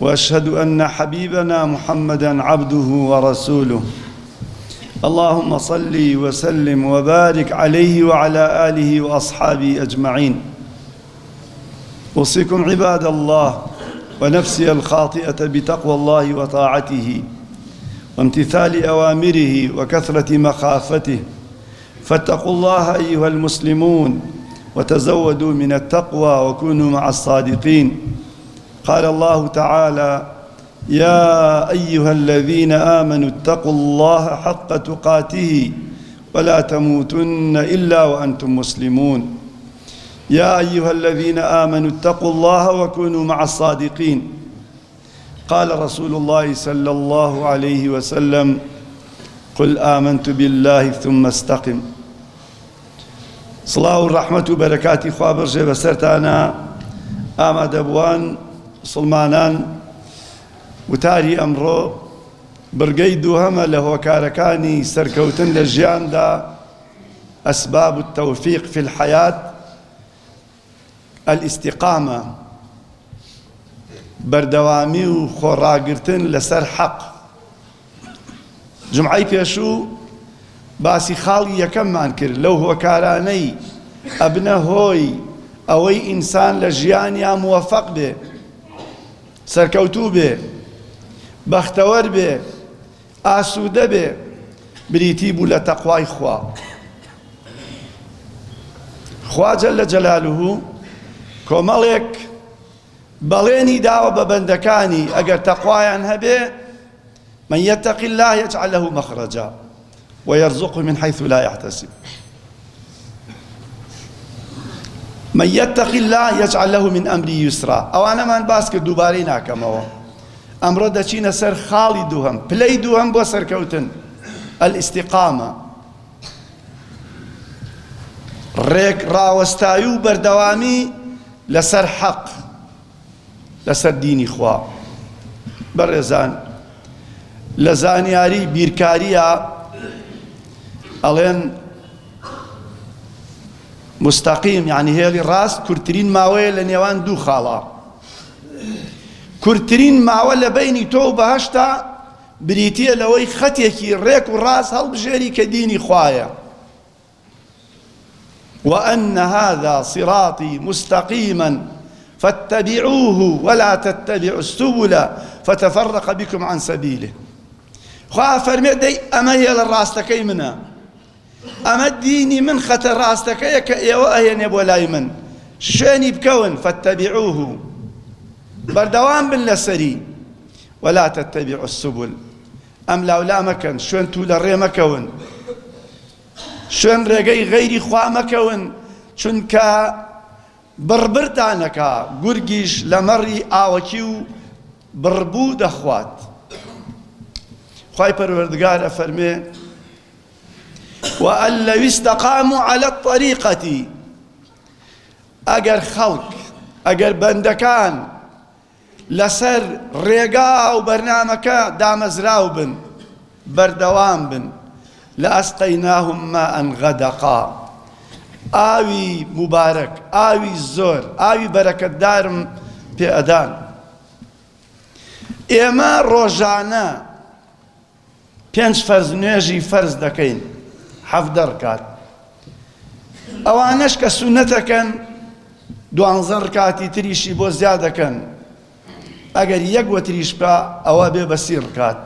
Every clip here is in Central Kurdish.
واشهد ان حبيبنا محمدا عبده ورسوله اللهم صل وسلم وبارك عليه وعلى اله واصحابه اجمعين اوصيكم عباد الله ونفسي الخاطئه بتقوى الله وطاعته وامتثال اوامره وكثره مخافته فاتقوا الله ايها المسلمون وتزودوا من التقوى وكونوا مع الصادقين قال الله تعالى يا أيها الذين آمنوا اتقوا الله حق تقاته ولا تموتن إلا وأنتم مسلمون يا أيها الذين آمنوا اتقوا الله وكونوا مع الصادقين قال رسول الله صلى الله عليه وسلم قل آمنت بالله ثم استقم صلاة الرحمة وبركاته خواب رجب سرتانا آمد أبوان مسلمانان وتاری ئەمڕۆ برگەی دووهەمە لە هۆکارەکانی سەرکەوتن لە ژیاندا ئەسباب التەوفیق في الحياة الاستقامة بەردەوامی و خۆڕاگرتن لەسەر حەق جمعی پێشوو باسی خاڵی یەکەممان کرد لەو هۆکارانەی ئەبنە هۆی ئەوەی ئینسان لە ژیانیان موەفەق بێ سەرکەوتوو بێ بەختەوەەر بێ ئاسوودە بێ بریتی بوو لە تەخوای خوا خواجە لە جەلالوه کۆمەڵێک بەڵێنی داوە بە بەندەکانی ئەگەر تەخوایان هەبێ من يتق الله يجعل له مخرجا ويرزقه من حيث لا يحتسب من يتق الله يجعل له من امري يسرا او انا من باس کرد دووبارەی ناکەمەوە ئەمڕۆ دەچینە سەر خاڵی دووهم پلەی دووهم بۆ سەرکەوتن الاستقامه ڕێک ڕاوەستایی و بەردەوامی لەسەر حەق لەسەر دینی خوا بەڕێزان لە زانیاری بیرکاریە ئەڵێن مستەقیم یعنی هێڵی ڕاست کورتترین ماوەیە لە نێوان دوو خاڵە کورتترین ماوە لە بینی تۆ و بەهشتا بریتە لەوەی خەتێکی ڕێک و ڕاست هەڵبژێری کە دینی خوایە وأن هذا صراطي مستقيما فاتبعوه ولا تتبعوا السبل فتفرق بكم عن سبيله خوا فرمي دي أما هي للراستكي منها ئەمە دینی من خەتە ڕاستەکەیە کە ئێوە ئەهێنێ بۆ لای من شوێنی بکەون فەتەبیعوه بەردەوام بن لەسەری ولا تتبعوا السبل ئەم لاولا مەکەن شوێن تو لە ڕێ مەکەون شوێن ڕێگەی غەیری خوا مەکەون چونکە بربرتانەکە گورگیش لە مەڕی ئاوەکی و بربوو دەخوات خی پەروەردگار ئەفەرمێ وأن لو استقاموا على الطريقة أجر خلق أجر بندكان لەسەر ڕێگا و بەرنمەکە دامەزراو بن بەردەوام بن لە ئەستەیناهممە ئەنغەدەقا ئاوی مبارەک ئاوی زۆر ئاوی بەرەکەتدارم پێ ئەدان ئێمە ڕۆژانە پێنج فەرز نوێژی فەرز دەکەین حەفدە ڕکات ئەوانەش کە سونەتەکەن دوانزە ڕکاتی تریشی بۆ زیادەکەن ئەگەر یەک وەتریش بە ئەوە بێ بە سی ڕکات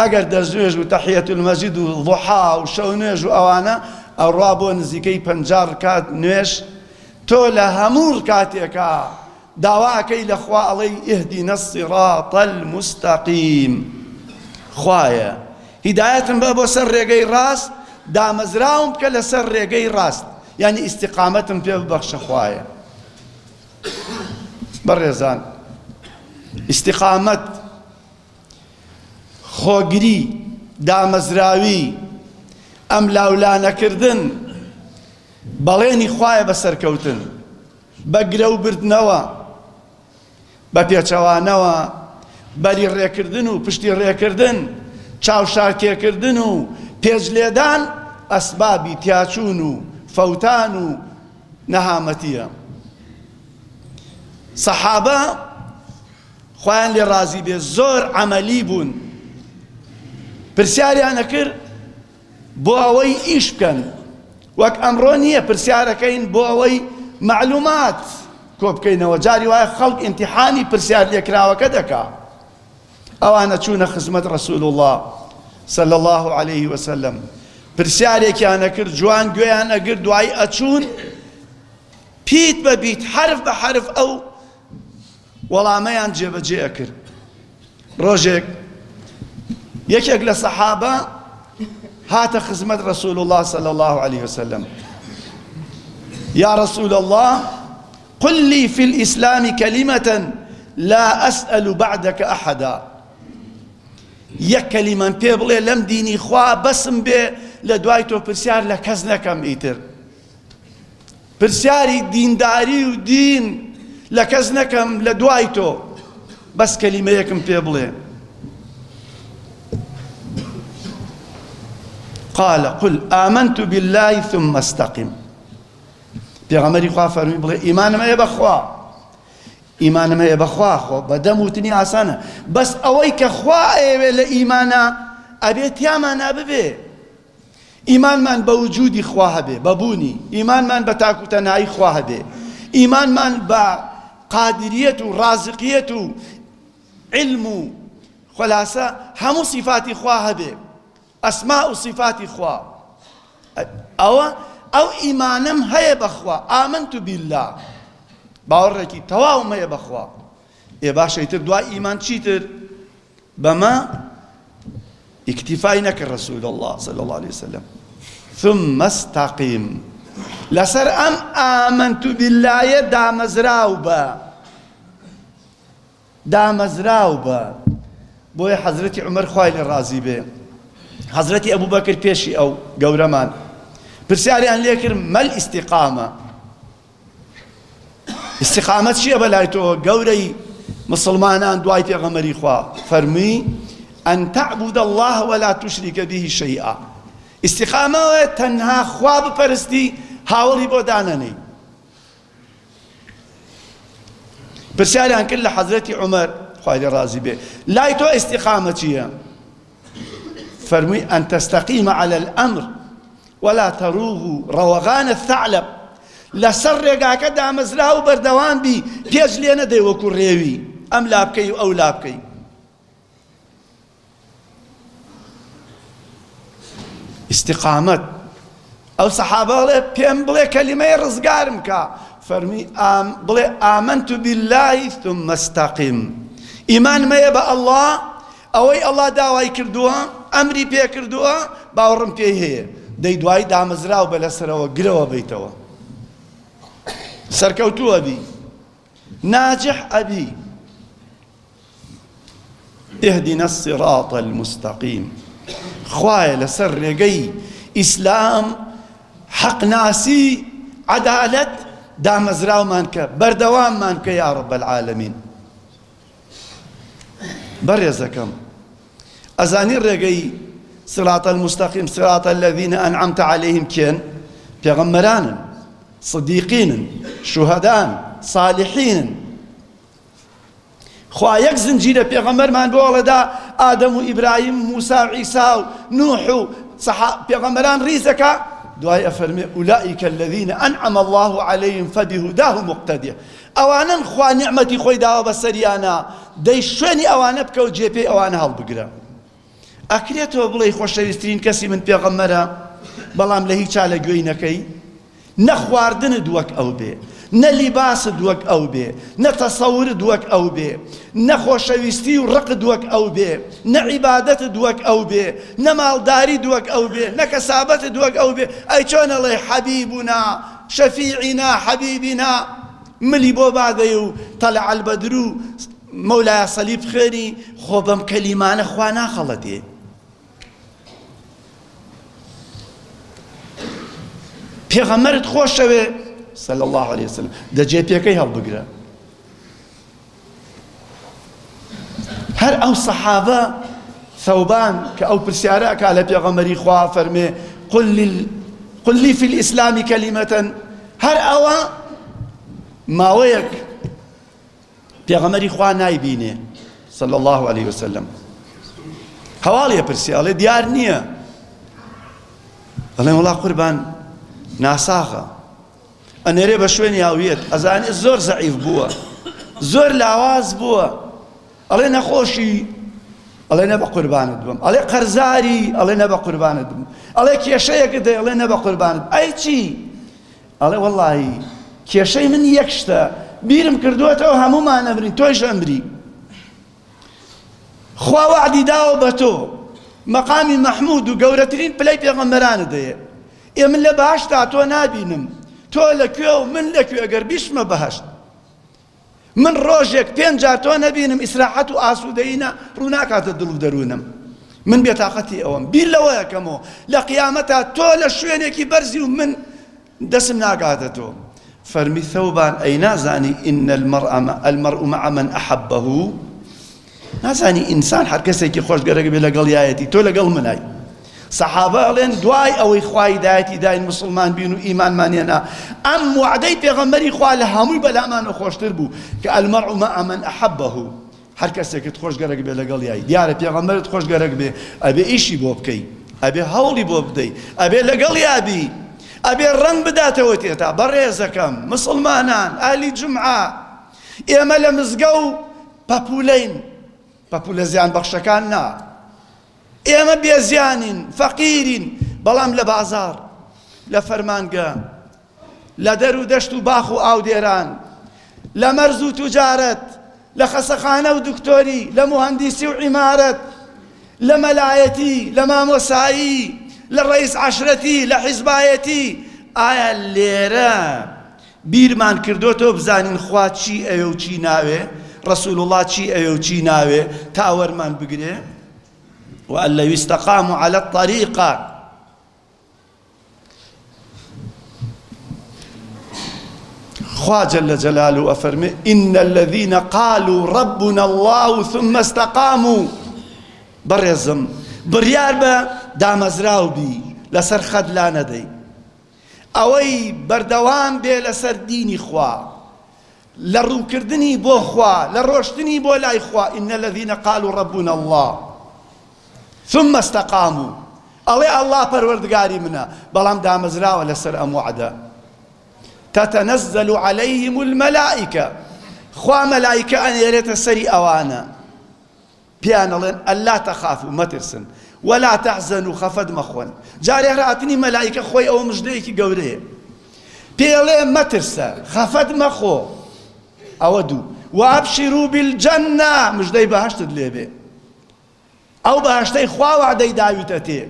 ئەگەر دەزوێژ و تەحیەت المەجید و ضحا و شەو نوێژ و ئەوانە ئەوڕا بۆ نزیکەی پەنجار ڕکات نوێش تۆ لە هەموو ڕکاتێکە داواکەی لەخوا ئەڵەی ئهدی نەسیڕاتەل مستەقیم خوایە هیدایەتم بە بۆ سەر ڕێگەی ڕاست دامەزراوم بکە لەسەر ڕێگەی ڕاست یعنی ئیسیقامەتم پێ ببەخشە خوایە بەڕێزان ئیسیقامەت خۆگری دامەزراوی ئەم لاولانەکردن بەڵێنی خوایە بەسەرکەوتن بە گرە و بردنەوە بە پێچەوانەوە بەری ڕێکردن و پشتی ڕێکردن چاوشارکێکردن و پێزلێدان ئەسبابی تیاچون و فەوتان و نەهامەتیە سەحابە خۆیان لێ ڕازی بێ زۆر ئەمەلی بوون پرسیاریان نەکرد بۆ ئەوەی ئیش بکەن وەک ئەمڕۆ نییە پرسیارەکەین بۆ ئەوەی معلومات کۆ بکەینەوە جاری وایە خەڵک ئینتیحانی پرسیار لێکراوەکە دەکات ئەوانە چوونە خزمەت ڕسول الله صلى الله عليه وسلم پرسیارێکیانە کرد جوان گوێیان ئەگر دوای ئەچوون پیت بەبیت حرف بە حرف ئەو وەڵامەیان جێبەجێ ئەکرد ڕۆژێک یەکێک لە سەحابە هاتە خزمەت رسول الله صلى الله عليه وسلم يا رسول الله قل لي في الإسلام كلمة لا أسأل بعدك أحدا یەک کەلیمان پێ بڵێ لەم دینی خوا بەسم بێ لە دوای تۆ پرسیار لە کەس نەکەم ئیتر پرسیاری دینداری و دین لە کەس نەکەم لە دوای تۆ بەس کەلیمەیەکم پێ بڵێ قال قل آمنت بالله ثم استقم پێغەمەری خوا فەرمی بڵێ ئیمانم ئێ بەخوا ئیمانم هەیە بەخوا خۆ بەدەم وتنی ئاسانە بەس ئەوەی کە خوا ئێوێ لە ئیمانە ئەبێت یامان ببێ ئیمانمان بە وجودی خوا هەبێ بەبوونی ئیمانمان بە تاکوتەنایی خوا هەبێ ئیمانمان بە قادریەت و ڕازقیەت و علم و خلاصە هەموو صفاتی خوا هەبێ ئەسما و صفاتی خوا ئەوە ئەو ئیمانم هەیە بەخوا ئامنت بالله باوەڕێکی تەواو مەیە بەخوا ئێ باشەیتر دوای ئیمان چیتر بەمە ئیکتیفای نەکرد ڕسول الله صلى الله عليه وسلم ثم استقیم لەسەر ئەم ئامنت باللهە دامەزراو بە دامەزراو بە بۆیە حەزرەتی عمر خوای لە ڕازی بێ حەزرەتی ئەبوو بەکرد پێشی ئەو گەورەمان پرسیاریان لێ کرد مەل ئیسیقامە استقامت چییە بەلای تۆ گەورەی مسلمانان دوای پێغەمەری خوا فەرمی ئەن تعبود الله ولا تشریک به شیئا استقامەوە تەنها خوا بپەرستی هاوڵی بۆ دانەنەی پرسیاریان کرد لە حەزرەتی عومەر خوای لێ ڕازی بێ لای تۆ استقامە چییە فەرمووی ئەن تەستەقیمە على الأمر ولا تروغ روغان الثعلب لەسەر ڕێگاکە دامەزرا و بەردەوام بی پێش لێ نەدەی وەکو ڕێوی ئەم لا بکەی و ئەو لا بکەی استقامەت ئەو سەحابەڵێ پێم بڵێ کەلیمەی ڕزگارم کە فەرمی بڵێ ئامەنت بالله ثم استقم ئیمان مەیە بە ئەلله ئەوەی ئەلله داوای کردووە ئەمری پێ کردووە باوەڕم پێی هەیە دەی دوای دامەزرا و بە لەسەرەوە گرەوە بیتەوە سەرکەوتو ئەبی ناجح ئەبی اهدنا الصراط المستقيم خوایە لەسەر ڕێگەی ئیسلام حەقناسی عەدالەت دامەزراومان کە بەردەواممان کە یا ڕب العالمین بەڕێزەکەم ئەزانی ڕێگەی صراط المستقيم صراط الذين أنعمت عليهم كين پێغەمبەرانن صدیقینن شوهدان صالحینن خوا یەک زنجیرە پێغەمبەرمان بۆ ئەڵەدا ئادەم و ئیبراهیم موسا و عیسا و نوح و پێغەمبەران ریزەکە دوای ئەفەرمێ ئولائیکە الذین ئەنعەم الله عەلەیهم فەبیهوداه مقتەدیە ئەوانن خوا نیعمەتی خۆی داوە بەسەریانە دەی شوێنی ئەوانە بکە و جێپێی ئەوانە هەڵبگرە ئەکرێتەوە بڵێ خۆشەویستترین کەسی من پێغەمبەرە بەڵام لە هیچ چالە گوێی نەکەی نەخواردن دووەک ئەو بێ نە لیباس دووەک ئەو بێ نەتەسەور دووەک ئەو بێ نەخۆشەویستی و ڕق دووەک ئەو بێ نەعیبادەت دووەک ئەو بێ نەماڵداری دووەک ئەو بێ نەکەسابەت دووەک ئەو بێ ئەی چۆنەڵێ حەبیبوونا شەفیعینا حەبیبینا ملی بۆ بادەی و تەلە عەلبەدر و مەولای سەلیب خێری خۆ بەم کەلیمانە خوا ناخەڵەتێ پێغەمەرت خۆشەوێ سەل الله عليه وسلم دەجێ پێەکەی هەڵبگرە هەر ئەو سەحابە ثەوبان کە ئەو پرسیارە ئەکا لە پێغەمەری خوا فەرمێ قل لل قل لي في الإسلام كلمة هر أوا ماوەیەک پێغەمەری خوا نایبینێ صلى الله عليه وسلم هەواڵیە پرسیاڵێ دیار نییە بەڵێ وڵا قوربان ناساغە ئەنێرێ بە شوێنی یاویەت ئەزانێ زۆر زەعیف بووە زۆر لاواز بووە ئەڵێ نەخۆشی ئەڵێ نە بە قوربانت بم ئەڵێ قەرزاری ئەڵێ نە بە قوربانت بم ئەڵێ کێشەیەک دەی ئەڵێ نە بە قوربانت ئەی چی ئەڵێ وەڵی کێشەی من یەکشتە بیرم کردووەتەوە هەمومان ئەمری تۆیش ئەمری خوا وعدی داوە بە تۆ مەقامی مەحموود و گەورەترین پلەی پێغەمبەرانە دەیە ئێ من لە باشدا تۆ نابینم تۆ لەکوێ و من لەکوێ ئەگەر بیشمە بەهشت من ڕۆژێک پێنجار تۆ نەبینم ئیسراحەت و ئاسوودەیینە ڕووناکاتە دڵ و دەروونم من بێتاقەتی ئەوم بیر لەوە یەکەمەوە لە قیامەتا تۆ لە شوێنێکی بەرزی و من دەسم ناگاتە تۆ فەرمی ثەوبان ئەی نازانی ئینە المەرء مع من ئەحەبەه نازانی ئینسان هەر کەسێکی خۆشگەرەگە بێ لەگەڵ یایەتی تۆ لەگەڵ منای سەحابە ئەڵێن دوای ئەوەی خوای دایەتی داین مسلمان بین و ئیمانمانێنا ئەم وعدەی پێغەمبەری خوا لە هەمووی بەلامانە خۆشتر بوو کە ئەلمەڕ ومە ئەمەن ئەحەبەه هەر کەسێکت خۆشگەرەك بێ لەگەڵ یای دیارە پێغەمبەرت خۆشگەرەك بێ ئەبێ ئیشی بۆ بکەی ئەبێ هەوڵی بۆ بدەیت ئەبێ لەگەڵ یابی ئەبێ ڕنگ بداتەوە تێتا بەڕێزەکەم مسلمانان ئالی جمعە ئێمە لە مزگە و پەپولەین پەپولە زیان بەخشەکان نا ئێمە بێزیانین فەقیرین بەڵام لە بازار لە فەرمانگە لە دەر و دەشت و باخ و ئاودێران لە مەرز و توجارەت لە خەسەخانە و دکتۆری لە مهندسی و عیمارەت لە مەلایەتی لە مامۆسایی لە ڕئیس عشرەتی لە حیزبایەتی ئایا لێرە بیرمان کردوەوە بزانین خوا چی ئەوە و چی ناوێ ڕسوول وڵات چی ئەوە و چی ناوێ تاوەرمان بگرێ وألا يستقام على الطريقة خوا جل جلاله أفرمي إن الذين قالوا ربنا الله ثم استقاموا بريزم بريار با دامزراو بي لسر خد لا ندي أوي بردوام بي لسر ديني خوا لروكردني بو خوا لروشتني بو لاي خوا إن الذين قالوا ربنا الله ثم استقاموا ئەڵێ ئەلله پەروەردگاری منە بەڵام دامەزراوە لەسەر ئەم وعدە تتنزل عليهم الملائكة خوا ملائكة أن يريت سري أوانا بيان الله ألا تخافوا ما ترسن ولا تحزنوا خفد مخون جاري هراتني ملائكة خوي أو مجديك قوريه بيلي ما ترسى خفد مخو أودو وأبشروا بالجنة مجدي بهشت دليبي ئەو بەهشتەی خواوەعدەی داویتە تێ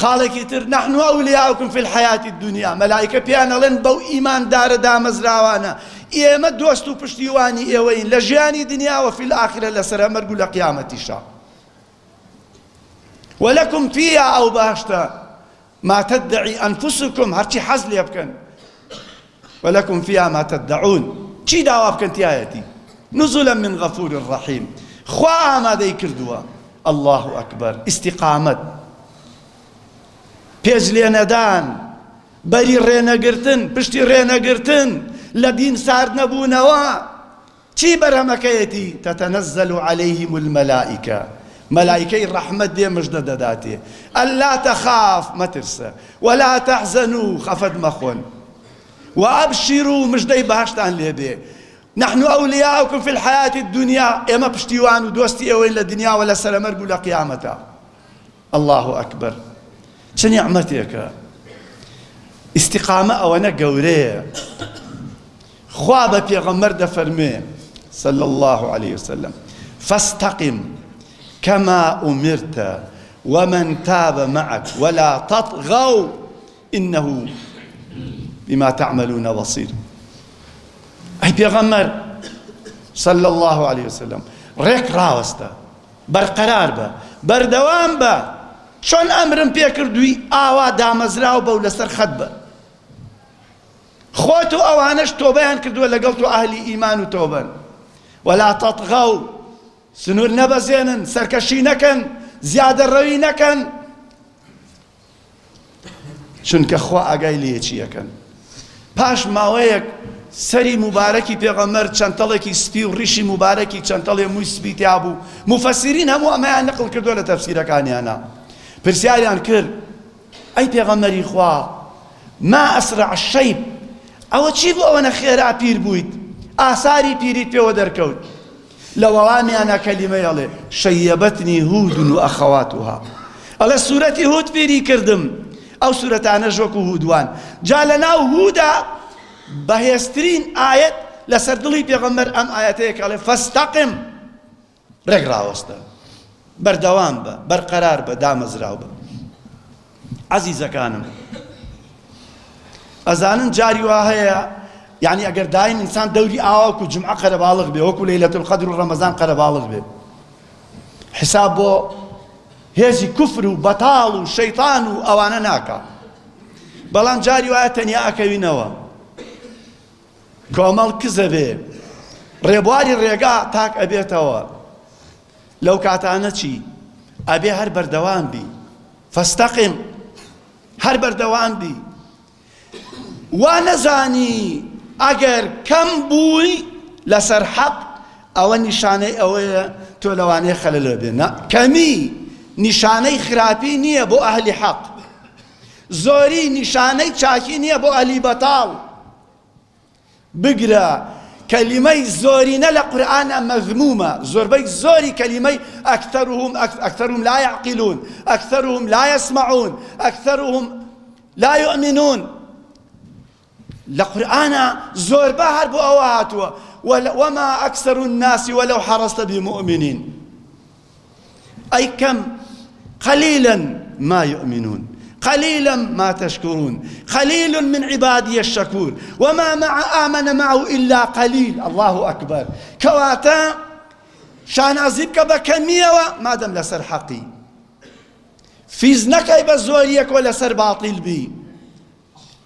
خاڵێکی تر نحن ئەولیاوکم فی الحیاتی دنیا مەلایکە پیان ئەڵێن بەو ئیماندارە دامەزراوانە ئێمە دۆست و پشتیوانی ئێوەین لە ژیانی دنیاوە فی الآخرە لەسەر ئەمەرگ و لە قیامەتیشا وەلەکم فیها ئەو بەهشتە ما تدعی ئەنفوسکم هەرچی حەز لێ بکەن وەلەکم فیها ما تدعون چی داوا بکەن تایەتی نزولا من غەفور ڕەحیم خوا ئامادەی کردووە الله ئەکبەر ئیسیقامەت پێج لێنەدان بەری ڕێنەگرتن پشتی ڕێنەگرتن لە دین سارد نەبوونەوە چی بەرەمەکەیەتی تەتەنەزەل و عليهلەیهیم المەلائیکە مەلایکەی ڕەحمەت دێ مژدە دەداتێ ئەللا تەخاف مەترسە وەلا تەحزەن و خەفەت مەخۆن و ئەبشیر و مژدەی باشتان لێ بێ نحن أولياؤكم في الحياة الدنيا إما بشتيوان ودوستي أوين للدنيا ولا سلمر قول قيامتا الله أكبر شنعمتك استقامة أو أنا قوري خواب في غمر دفرمي صلى الله عليه وسلم فاستقم كما أمرت ومن تاب معك ولا تطغوا إنه بما تعملون بصير ئەی پێغەمەر صلى الله عليه وسلم ڕێک ڕاوەستە بەرقەرار بە بەردەوام بە چۆن ئەمرم پێ کردووی ئاوا دامەزراو بە و لەسەر خەت بە خۆت و ئەوانەش تۆبەیان کردووە لەگەڵ تو ئاهلی ئیمان و تۆبەن ولا تطغوا سنوور نەبەزێنن سەرکەشی نەکەن زیادە ڕەوی نەکەن چونکە خوا ئاگای لەیەکی یەکەن پاش ماوەیەک سەری مبارەکی پێغەمەر چەندتەڵێکی سپی و ڕیشی مبارەکی چەندتەڵێ مووی سپیتیا بوو مفەسیرین هەموو ئەمەیان نقل کردووە لە تەفسیرەکانیانە پرسیاریان کرد ئەی پێغەمەری خوا ما ئەسرع شەیب ئەوە چی بوو ئەوەنە خێرا پیر بوویت ئاساری پیریت پێوە دەرکەوت لە وەڵامیانە کەلیمەیەڵێ شەیەبەتنی هودن و ئەخەواتوها ئەڵە سوورەتی هود پیری کردم ئەو سوورەتانە ژۆک و هودوان جا لە ناو هودا بەهێسترین ئاەت لە سەردڵی پێغەمبەر ئەم ئاەتەیە کاڵێ فەستەقم ڕێگراوەستە بەردەوام بە بەرقەرار بە دامەزراو بە عەزیزەکانم ئەزانن جاری وا هەیە یعنی ئەگەر داین ئینسان دەوری ئاواکو جمعە قەرەباڵغ بێ وەکو لەیلەتل قەدر و ڕەمەزان قەرەباڵغ بێ حساب بۆ هێزی کوفر و بەتاڵ و شەیتان و ئەوانە ناکات بەڵام جاری وایە تەنیا ئەکەوینەوە کۆمەڵ کزە بێ ڕێبواری ڕێگا تاک ئەبێتەوە لەو کاتانە چی ئەبێ هەر بەردەوام بی فەستەقیم هەر بەردەوام بی وا نەزانی ئەگەر کەم بووی لەسەر حەق ئەوە نیشانەی ئەوەیە تۆ لەوانەیە خەلەلە بێنە کەمی نیشانەی خراپی نییە بۆ ئەهلی حەق زۆری نیشانەی چاکی نییە بۆ ئەلی بەتاڵ بگرە کەلیمەی زۆرینە لە قورآانە مەذمومە زۆربەی زۆری کەلیمەی ئەکتەرهم ئەکتەرهم لا يعقلون ئەکتەرهم لا يسمعون ئەکتەرهم لا يؤمنون لە قورآانە زۆربە هەر بۆ ئەوە هاتووە وما ئەکسەر الناس وەلەو حەڕەستە بمؤمنین ئەی کەم قەلیلەن ما يؤمنون قليلا ما تشكرون قليل من عبادي الشكور وما مع آمن معه إلا قليل الله أكبر كواتا شان عزيبك بكمية ما دم لسر حقي فيز نكاي بزوريك ولا سر باطل بي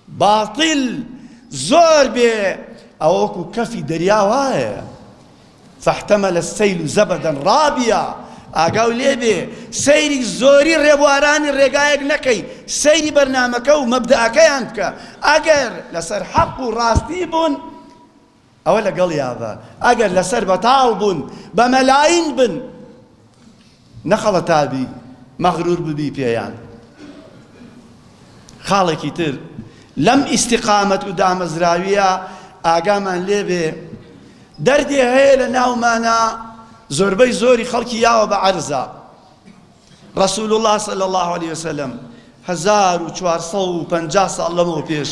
باطل زور بي أوكو كفي دريا واي فاحتمل السيل زبدا رابيا ئاگاو لێبێ سەیری زۆری ڕێبوارانی ڕێگایەک نەکەی سەیری بەرنمەکە و مەبدعەکەیان بکە ئەگەر لەسەر حەق و ڕاستی بوون ئەوە لەگەڵ یاوە ئەگەر لەسەر بەتاڵ بوون بە مەلاین بن نەخەڵە تابی مەغرور ببی پێیان خاڵێکی تر لەم ئیسیقامەت و دامەزراویە ئاگامان لێبێ دەردی هەیە لە ناومانە زۆربەی زۆری خەڵکی یاوە بە عەرزا ڕسول الله صلی الله عليه وسلم 1450 ساڵ لەمەوە پێش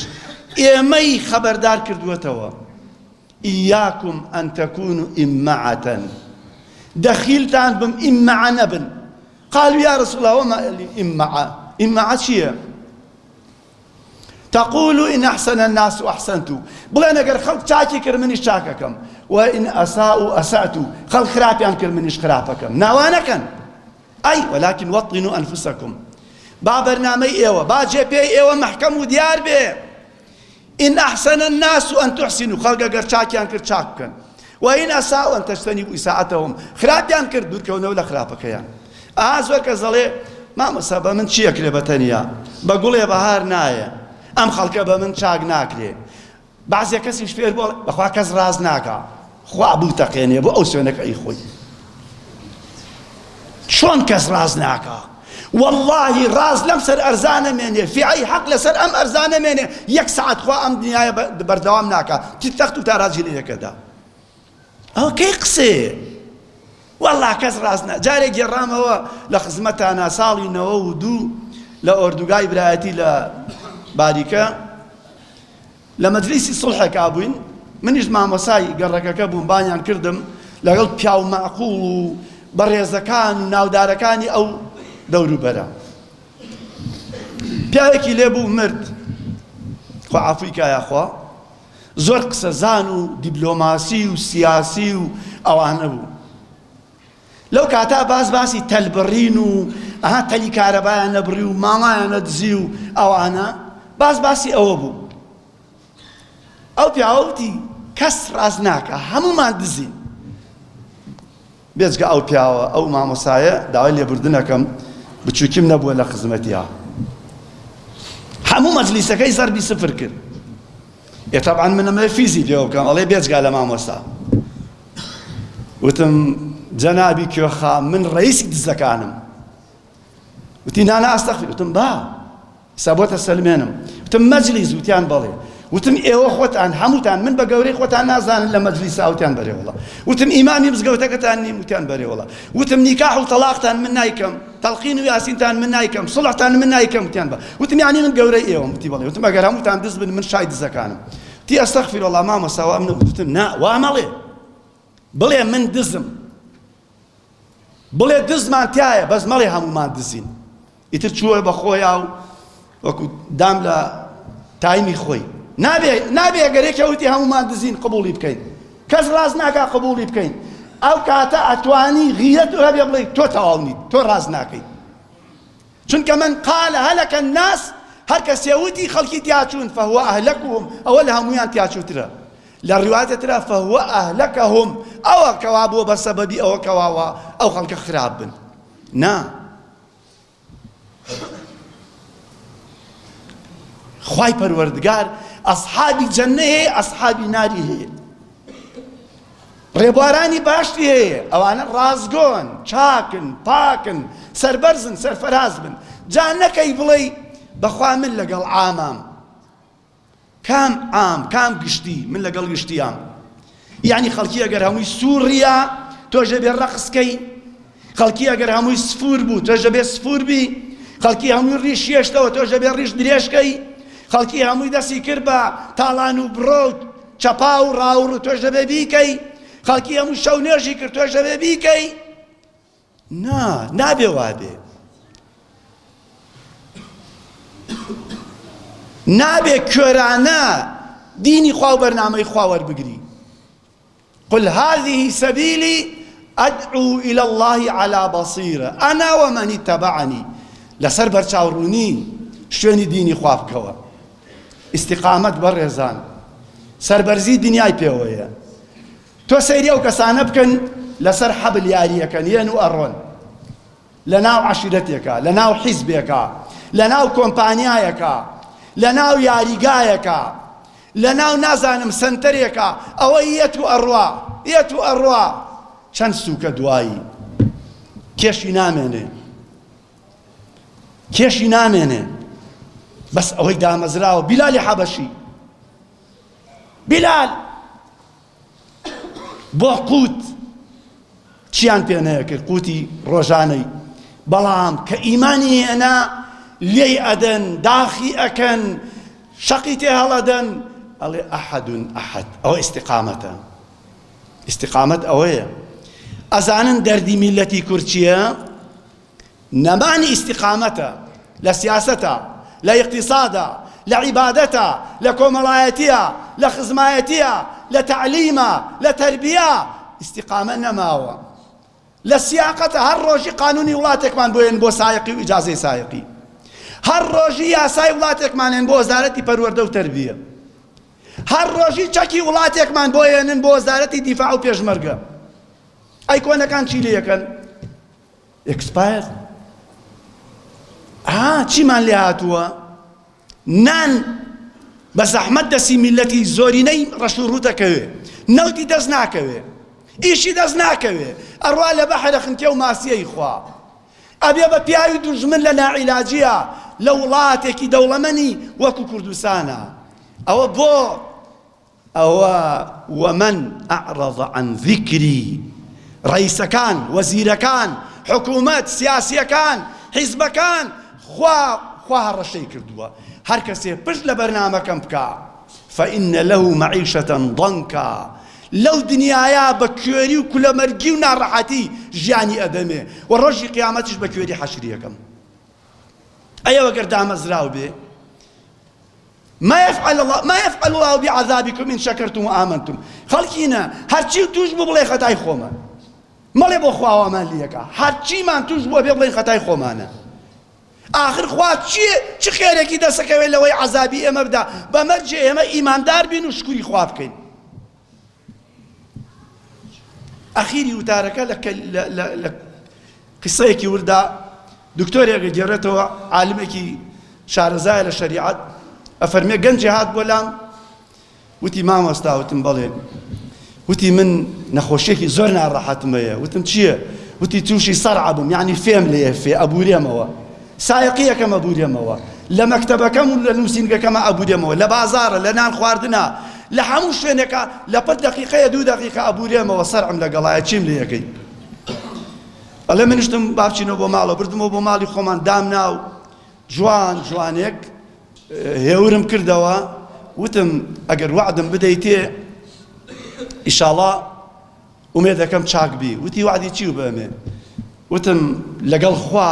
ئێمەی خەبەردار کردووەتەوە ئیاکم ئەن تەکون ئیمەعەتەن دەخیلتان بم ئیمەعە نەبن قالوا يا رسول الله وما ئیمەعە ئیمەعە چییە؟ تقول إن أحسن الناس وأحسنت بلان أجر خلق تاكي كرمني شاككم وإن أساء أسأت خلق خرابي أن كرمنيش خرابكم ناوانكن أي ولكن وطنوا أنفسكم با برنامج إيوة با جي بي إيوة محكم وديار بي إن أحسن الناس أن تحسنوا خلق أجر تاكي أن كرشاككم وإن أساء أن تجتنبوا إساءتهم خرابي أن كردوا كونه ولا خرابكيان ئازوە کە زەڵێ مامەسە بە من چیەک لێ بەتەنیا بە گوڵێ بەهار نایە ئەم خەڵکە بە من چاک ناکرێ بازیە کەسیش فێر بۆ بەخوا کەس ڕاز ناکە خوا بوو تەقێنێ بۆ ئەو سوێنەکەی خۆی چۆن کەس ڕاز ناکە واللهی ڕاز لەم سەر ئەرزانە مێنێ فیعی حەق لەسەر ئەم ئەرزانە مێنێ یەک سعات خوا ئەم دنیاە بەردەوام ناکە تی تەخت و تاراجی لەکەدا ئەو کەی قسێ والله کەس ڕاستە جارێک گێڕامەوە لە خزمەتانە ساڵی نەوە و دوو لە ئۆردوگای برایەتی لە باریکە لە مەجلیسی سڵحێک ئابووین منیش مامۆسای گەڕەکەەکە بووم بانیان کردم لەگەڵ پیاو مەعقوڵ و بەڕێزەکان و ناودارەکانی ئەو دەوروبەرە پیاوێکی لێبوو مرد خۆ ئافریکایەخوا زۆر قسە زان و دیبلۆماسی و سیاسی و ئەوانە بوو لەو کاتا باز باسی تەلبڕین و ئەها تەلی کارەبایانە بڕی و ماڵایانە دزی و ئەوانە باز باسی ئەوە بوو ئەو پیاوەوتی کەس ڕاز ناکە هەمومان دزین بێجگە ئەو پیاوە ئەو مامۆسایە داوای لێبوردنەکەم بچووکیم نەبووە لە خزمەتیە هەموو مەجلیسەکەی زەربی سفر کرد ئێتابان منەمە فیزی لێ بکەم ئەڵێ بێجگا لە مامۆستا وتم جەنابی کوێخا من ڕئیسی دزەکانم وتی نانە ئاستەخی وتم با سابۆتە سلمێنم وتم مەجلی زووتیان بەڵێ وتم ئێوە خۆتان هەمووتان من بە گەورەی خۆتان نازانن لە مەجلی ساوتیان بەرێوەڵە وتم ئیمامی بزگەوتەکەتان نیم وتیان بەرێوەڵە وتم نیکاح و تەلاقتان من نایکەم تەلقین و یاسینتان من نایکەم سڵحتان من نایکەم وتیان بە وتم یانی من گەورەی ئێوەم وتی بەڵێ وتم ئەگەر هەمووتان دز بن من شای دزەکانم تی ئەستەغفیرەڵڵا مامە ساوام نەوتتم نا وامەڵێ بڵێ من دزم بڵێ دزمان تایە بەس مەڵێ هەمومان دزین ئیتر چووە بە خۆیان و وەکو دام لە تایمی خۆی نابێ گەرێکی وتی هەمومان دزین قبولی بکەین کەس ڕاز ناکا قبولی بکەین ئەو کاتە ئەتوانی غیرەت بێ بڵێ تۆ تەواونیت تۆ ڕاز ناکەیت چونکە من قال هەلەکە ناس هەر کە سێوتی خەڵکی تیاچون فەهوە ئەهلەکوم ئەوە لە هەمویان تیاچوترە لە ڕواتە ترا فەهوە ئەهلەکەهم ئەوە کەوا بووە بە سەبەبی ئەوە کەواوە ئەو خەڵکە خراب بن نا خی پەروەردگار ئەسحابی جەنە هەیە ئەسحابی ناری هەیە ڕێبوارانی باشی هەیە ئەوانە ڕازگۆن چاکن پاکن سربەرزن سەرفەراز بن جا نەکەی بڵێ بەخوا من لەگەڵ ئامام کام ئام کام گشتی من لەگەڵ گشتیام یعنی خەڵکی ئەگەر هەمووی سووریا تۆژە بێ ڕەقسکەی خەڵکی ئەگەر هەمووی سفور بوو تۆژە بێ سفور بی خەڵکی هەمووی ڕیش شێشتەوە تۆژە بێ ڕیش درێژکەی خەڵکی هەمووی دەستی کرد بە تاڵان و بڕۆت چەپا و ڕاوڕ تۆش دەبێ بیکەی خەڵکی هەموو شەو نێژی کرد تۆش دەبێ بیکەی نا نابێ وا بێ نابێ کوێرانە دینی خوا و بەرنامەی خوا وەربگری قل هذه سبيلي أدعو إلى الله على بصيرة أنا ومن اتبعني لسر برچاو روني شوێنی دینی خوابکەوە ئیسیقامەت بەڕێزان سربەرزی دنیای پێوەیە تۆ سەیری ئەو کەسانە بکەن لەسەر حەبل یاریەکەن یەن و ئەڕۆن لە ناو عشیرەتێکە لە ناو حیزبێکە لە ناو کۆمپانیایەکە لە ناو یاریگایەکە لە ناو نازانم سنتەرێکە ئەوە یەت و ئەڕوا یەت و ئەڕوا چەند سووکە دوایی کێشی نامێنێ کێشی نامێنێ بەس ئەوەی دامەزراوە بیلالی حەبەشی بیلال بۆ قوت چیان پێ نەیەکرد قوتی ڕۆژانەی بەڵام کە ئیمانی ئەنا لێی ئەدەن داخی ئەکەن شەقی تێ هەڵەدەن ئەڵێ ئەحەدون ئەحەد ئەوە ئیسیقامەتە ئیسیقامەت ئەوەیە ئەزانن دەردی میلەتی کورچیە نەمانی ئیسیقامەتە لە سیاسەتە لە اقتصادا لە عیبادەتە لە کۆمەڵایەتیە لە خزمایەتیە لە تعلیمە لە تربیە استقامە نەماوە لە سیاقەتە هەر ڕۆژی قانونی وڵاتێکمان بۆێن بۆ سایقی و ئیجازەی سایقی هەر ڕۆژی یاسای وڵاتێکمانێن بۆ وەزارەتی پەروەردە و تربیە هەر ڕۆژی چەکی وڵاتێکمان بۆێنن بۆ وەزارەتی دیفاع و پێشمەرگە ئەی کۆنەکان چی لەکەن ئەکسپایر ها چیمان لێ هاتووە نان بە زەحمەت دەسی میلەتی زۆرینەی ڕەشت و ڕوودەکەوێ نەوتی دەست ناکەوێ ئیشی دەست ناکەوێ ئەڕوا لە بەحرە خنتێ و ماسیەی خوا ئەبێ بە پیاوی دوژمن لە ناعیلاجیە لە وڵاتێکی دەوڵەمەنی وەکو کوردستانە ئەوە بۆ ئەوە وەمەن ئەعڕەض عن ذیکری ڕیسەکان وەزیرەکان حکوومەت سیاسیەکان حیزبەکان خوا خوا ڕەشەی کردووە هەر کەسێ پشت لە بەرنمەکەم بکە فەئینە لەو مەعیشەتەن دڵنکە لەو دنیاە بە کوێری و کولەمەرگی و ناڕەحەتی ژیانی ئەدەمێ و ڕۆژی قیامەتش بە کوێری حەشریەکەم ئەیەوە گەر دامەزراو بێ ما يفعل الله ما يفعل الله بعذابكم ان شكرتم وامنتم خلقينا هرچی توش بو بڵێ خەتای خۆمە مەڵێ بۆ خواوەمان لیەکە هەرچیمان توش بووە بێ بڵێ خەتای خۆمانە آخر خوا چیە چ خێرەی دەسەکەوێت لەوەی عذابی ئێمە بدا بەمەرجێ ئێمە ئیماندار بین و شکوری خوا بکەین ئەخیری وتارەکە لە قسەیەکی وردا دکتۆرێکە گێڕێتەوە عالمێکی شارەزایە لە شریعت ئەفەرمێ گەنجێ هات بۆ لام وتی مامۆستا وتم بەڵێن وتی من نەخۆشیێکی زۆر ناڕەحەتمەیە وتم چییە؟ وتی تووشی سەرعبم یعنی فێم لێ فێ ئەبورێمەوە سایقیەکەمە بودێمەوە لە مەکتتەبەکەم و لە نووسینگەکەمە ئەبودێمەوە لە بازارە لە نان خواردنا لە هەموو شوێنێکە لە پڕ دقیقەیە دوو دقیقە ئەبورێمەوە سەرم لەگەڵایە چیم لە یەکەی ئەلە منشتم باچینەوە بۆ ماڵە بردمەوە بۆ ماڵی خۆمان دام ناو جوان جوانێک هێورم کردەوە وتم ئەگەر وعدم بدەیتێ ئیشاڵا ومێ دەکەم چاکبی وتی وعدی چی و بەمێ وتم لەگەڵ خوا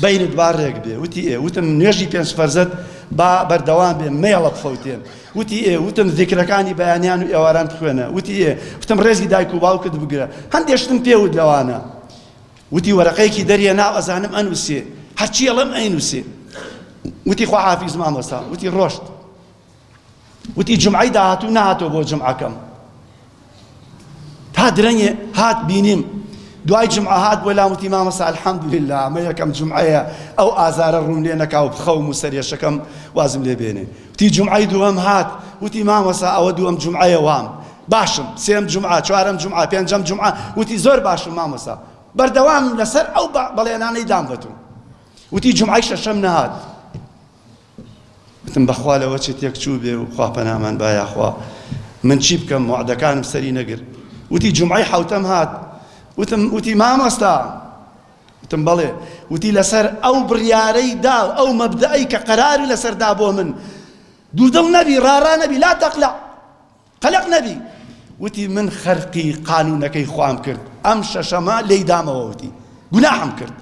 بینت با ڕێک بێ وتی ئێ وتم نوێژی پێنج فەرزت با بەردەوام بێ مێڵە بخەوتێن وتی ئێ وتم ذیکرەکانی بەیانیان و ئێواران بخوێنە وتی ئێ وتم ڕێزی دایک و باوکت بگرە هەندێشتم پێوت لەوانە وتی وەرەقەیەکی دەریە ناو ئەزانم ئەنووسێ هەرچی ئەڵم ئەینووسێ وتی خواحافیز مامۆستا وتی ڕۆشت وتی جمعی داهاتوو نهاتۆ بۆ جمعەکەم تا درەنگێ هات بینیم دوای جمعە هاات بۆ لامتی مامەسا الحەمدلله ئەمە یەکەم جمعەیە ئەو ئازارە ڕوون لێ نەکاو بخەوم و سەرێشەکەم وازم لێ بێنێ تی جمعی دووەم هات وتی مامەسا ئەوە دووەم جمعەیە وام باشم سێم جمعە چوارم جمعە پێنجەم جمعە وتی زۆر باشم مامەسا بەردەوام لەسەر ئەو بەڵێنانەی دامبەتون وتی جمعی شەشەم نەهات بتم بەخوا لەوە چێت یەک چوو بێ و خواپەنامان باەخوا من چی بکەم معدەکانم سەری نەگر وتی جمعی حوتەم هات وتم وتی مامۆستا وتم بەڵێ وتی لەسەر ئەو بڕیارەی دا و ئەو مەبدەی کە قەراری لەسەردا بۆ من دوودڵ نەبی ڕارا نەبی لا تەقلع قەلق نەبی وتی من خەرقی قانونەکەی خوام کرد ئەم شەشەما لی دامەوە وتی گوناحم کرد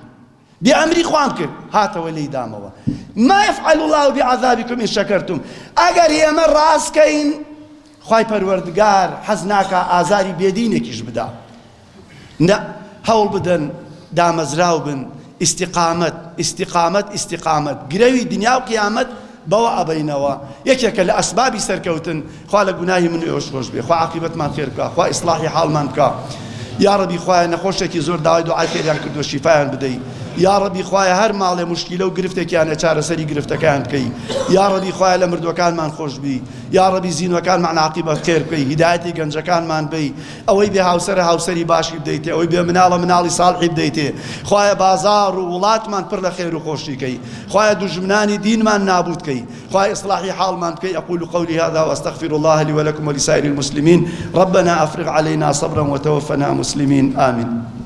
بێ ئەمری خوام کرد هاتەوە لی دامەوە ما يفعل الله بعذابكم إن شكرتم أجر يما راس كين خواي پروردگار حزناك آزاري بيدينكيش بدا نە هەوڵ بدەن دامەزراو بن استقامەت استقامەت استقامەت گرەوی دنیا و قیامەت بەوە ئەبینەوە یەکێکە لە ئەسبابی سەرکەوتن خوا لە گوناهی من ئێوەش خۆش بێ خوا عاقبەتمان خێر بکە خوا ئیسلاحی حاڵمان بکە یا ڕەبی خوایە نەخۆشێکی زۆر داوای دوعای خێریان کردو شیفایان بدەیت یاڕەبی خوایە هەر ماڵێ مشکیلە و گرفتێکیانە چارەسەری گرفتەکان بکەی یاڕەبی خوایە لە مردوەکانمان خۆشببی یاڕەبی زیینەکانمان عقی بە خێر بکەی هیداەتی گەنجەکانمان بی ئەوەی بێ هاوسرە هاوسری باشی بدەیتێ ئەوەی بێ مناڵە مناڵی ساڵحی بدەیتێ خوایە بازار و وڵاتمان پر لە خێر و خۆشیکەی خوایە دوژمنانی دینمان نابودکەی خوای ئسلاحی حاڵمان بکەی ئەقول قولي هذا واستغفر الله لي ولكم ولسائر المسلمين ربنا افرغ علينا صبرا وتوفنا مسلمين امين